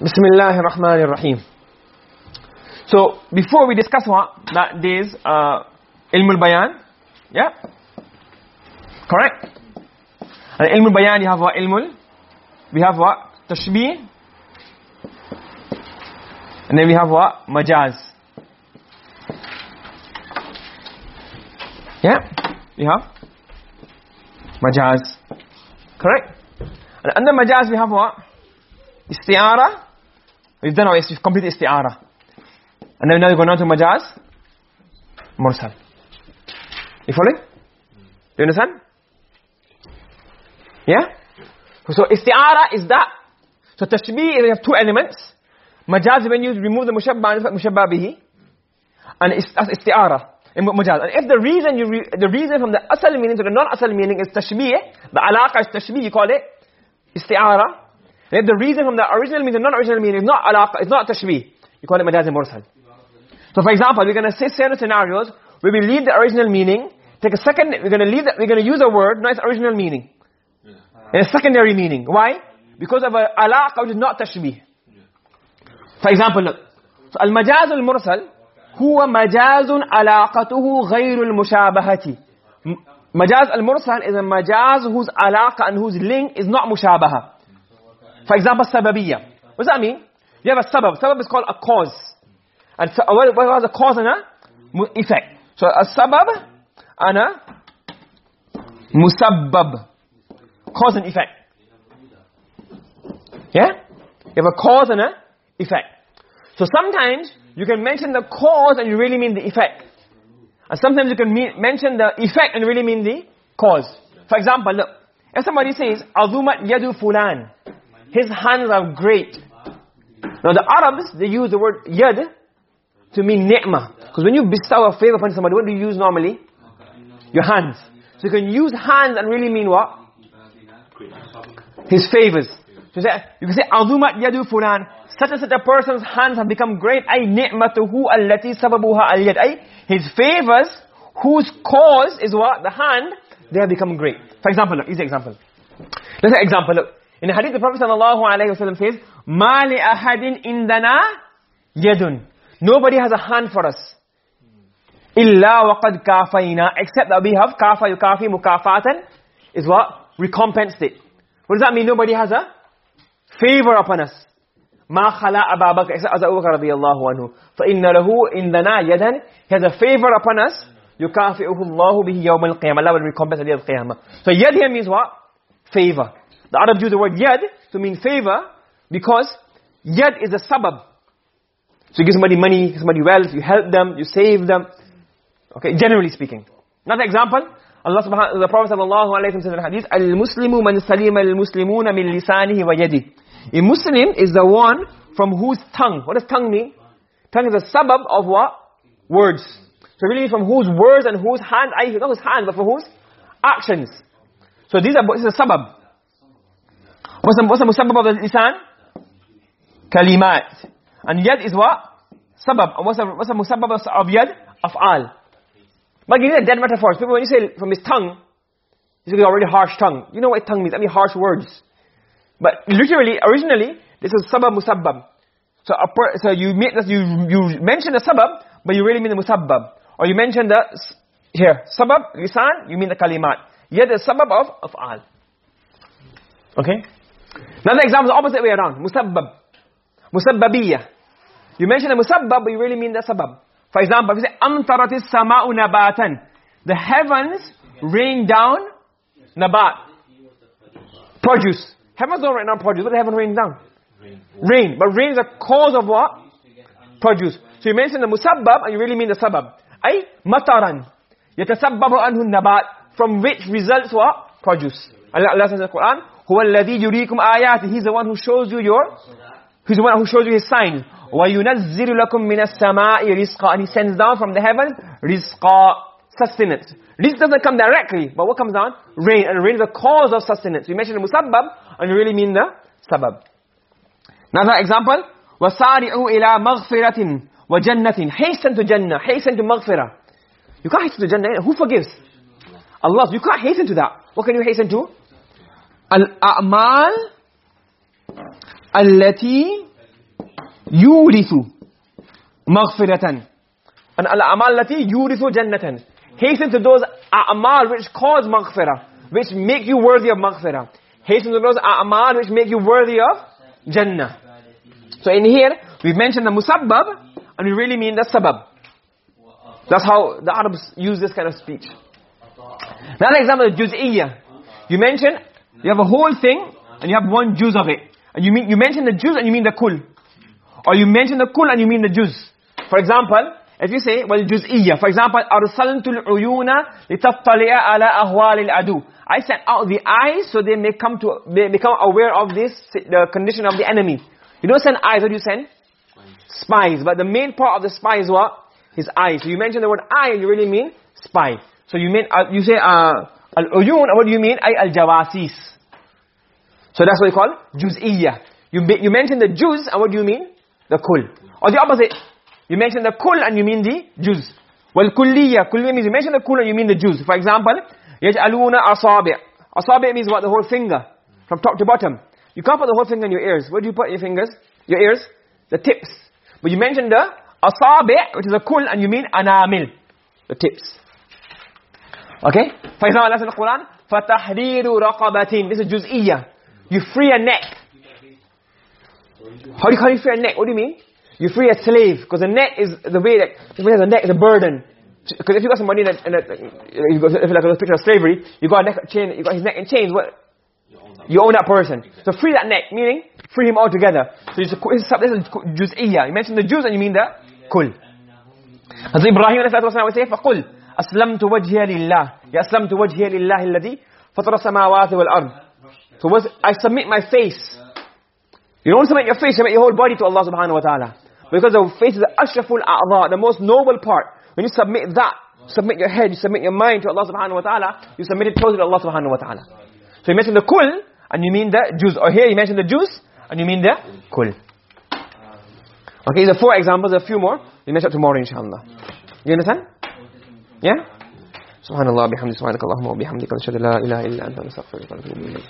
Bismillahir Rahmanir Rahim. So, before we discuss what that is uh ilmul bayan, yeah? Correct? And ilmul bayan you have what we have what tashbih and then we have what majaz. Yeah? We have majaz. Correct? And under majaz we have what? Isti'ara. We've done our we've completed isti'ara. And then now we're going on to majaz. Mursal. You following? Do you understand? Yeah? So isti'ara is that. So tashbih you have two elements. Majaz when you remove the mushabba and mushabba bihi. And isti'ara. Majaz. And if the reason you the reason from the asal meaning to the non-asal meaning is tashbih, the alaqa is tashbih, you call it isti'ara. And if the reason from the original meaning to non-original meaning is not alaqa, it's not tashbih, you call it majaz mursal. So for example, we're going to say certain scenarios where we leave the original meaning, take a second, we're going to leave we're going to use a word, not its original meaning. In a secondary meaning. Why? Because of alaqa which is not tashbih. For example, look. So al-majaz al-mursal huwa majazun alaqatuhu ghayru al-mushabahati. Majaz al-mursal is a majaz whose alaqa and whose link is not mushabaha. For example, sababiyya. What does that mean? You have a sabab. Sabab is called a cause. And so, what, was a cause and a effect? So a sabab and a. Cause and effect. Yeah? You have a cause and a effect. So sometimes you can mention the cause and you really mean the effect. And sometimes you can mention the effect and really mean the cause. For example, look. If somebody says, Azumat yadu fulan. His hands are great. Now the Arabs, they use the word yad to mean ni'mah. Because when you bestow a favor upon somebody, what do you use normally? Your hands. So you can use hands and really mean what? His favors. So you can say, Azumat yadu fulan. Such and such a person's hands have become great. Ay ni'matuhu allati sababuha al-yad. Ay, his favors, whose cause is what? The hand, they have become great. For example, look, easy example. Let's say example, look. In the hadith, the Prophet sallallahu alayhi wa sallam says, مَا لِأَحَدٍ إِنْدَنَا يَدٌ Nobody has a hand for us. إِلَّا وَقَدْ كَافَيْنَا Except that we have kafa yukafi mukafatan is what? Recompensed it. What does that mean? Nobody has a favor upon us. ما خلا أبا بكر except Abu Bakr رضي الله عنه فإن له إننا يدا he has a favor upon us يكافئه الله به يوم القيامة Allah will recompense at the القيامة so yad here means what? favor the Arabs use the word yad to mean favor because yad is a sabab so you give somebody money, somebody wealth, you help them, you save them okay, generally speaking another example Allah subhanahu the Prophet sallallahu alayhi wa sallam says in hadith al-muslimu man salima al-muslimuna min lisanihi wa yadihi a Muslim is the one from whose tongue. What does tongue mean? Tongue is a sabab of what? Words. So really from whose words and whose hand, I not whose hand, but from whose actions. So these are, this is a sabab. What's the, sabab of the lisan? Kalimat. And yad is what? Sabab. What's the, what's the musabbab of yad? Af'al. But you a dead metaphor. People, when you say from his tongue, you say already harsh tongue. You know what tongue means? I mean harsh words. But literally, originally, this is sabab musabbab. So, so you, you, you mention the sabab, but you really mean the musabbab. Or you mention the, here, sabab, lisan, you mean the kalimat. Yet the sabab of af'al. Okay? Another example is the opposite way around. Musabbab. Musabbabiyya. You mention the musabbab, but you really mean the sabab. For example, if you say, أَمْتَرَتِ السَّمَاءُ نَبَاتًا The heavens rain down nabat. Produce. Heavens don't rain down produce. What heaven rain down? Rain. rain. But rain is a cause of what? Produce. So you mention the musabbab and you really mean the sabab. Ay, mataran. Yatasabbabu anhu nabat. From which results what? Produce. Allah, Allah says in the Quran, هُوَ الَّذِي يُرِيكُمْ آيَاتِ He's the one who shows you your, He's the one who shows you His signs. وَيُنَزِّلُ لَكُم مِّنَ السَّمَاءِ رِزْقًا And He sends down from the heavens, rizqa, sustenance. This doesn't come directly, but what comes down? Rain. And rain is the cause of sustenance. We mentioned the musabbab, and you really mean the sabab. Another example, وَسَارِعُوا إِلَى مَغْفِرَةٍ وَجَنَّةٍ Hasten to Jannah, hasten to maghfirah. You can't hasten to Jannah. Who forgives? Allah. You can't hasten to that. What can you hasten to? Al-a'mal allati yurithu maghfiratan and al-amal lati yurithu jannatan hasten to those a'mal which cause maghfirah which make you worthy of maghfirah hasten to those a'mal which make you worthy of jannah so in here we mentioned the musabbab and we really mean the sabab that's how the arabs use this kind of speech. Another example juz'iyya. You mention you have a whole thing and you have one juz of it. And you mean you mention the juz and you mean the kull or you mention the kull and you mean the juz for example if you say well juz'iyya. For example arsaltu al-uyuna litattali'a ala ahwal al-adu. I sent out the eyes so they may come to they become aware of this the condition of the enemy. You don't send eyes what do you send? Spies. But the main part of the spy is what his eyes. So you mention the word eye and you really mean spy. So you mean uh, you say uh, al-uyun what do you mean? Ay al-jawasis. So that's what we call juz'iyya. You you mention the juz and what do you mean? The kull or the opposite. You mention the kull and you mean the juz. Wal kulliyya kulliyya means you mention the kull and you mean the juz. For example yaj'aluna asabi' asabi' means what? The whole finger. From top to bottom. You can't put the whole finger in your ears. Where do you put your fingers? Your ears? The tips. But you mention the asabi' which is a kull and you mean anamil. The tips okay? For example that's in the quran. fatahriru raqabatin this is juz'iyya. You free a neck. How do you, free a neck? What do you mean? You free a slave. Because the neck is the way that the neck is a burden. Because if you got a, in a you got if like a picture of slavery you got a neck chain you got his neck in chains what? You own that person. So free that neck meaning free him altogether. So this is juz'iyya. You mention the juz and you mean the kull Hazrat Ibrahim alayhi salatu wasallam samawati wal ard so was I submit my face. You don't submit your face you submit your whole body to Allah subhanahu wa ta'ala. Because the face is the ashraful a'dha the most noble part. When you submit that submit your head you submit your mind to Allah subhanahu wa ta'ala you submit it totally to Allah subhanahu wa ta'ala. So you mention the kull and you mean the juz. Or here you mention the juz and you mean the kull okay the four examples a few more. We mention tomorrow inshallah. You understand yeah subhanallah bihamdi subhanakallahumma wa bihamdika ashhadu an la ilaha illa anta astaghfiruka wa atubu ilayk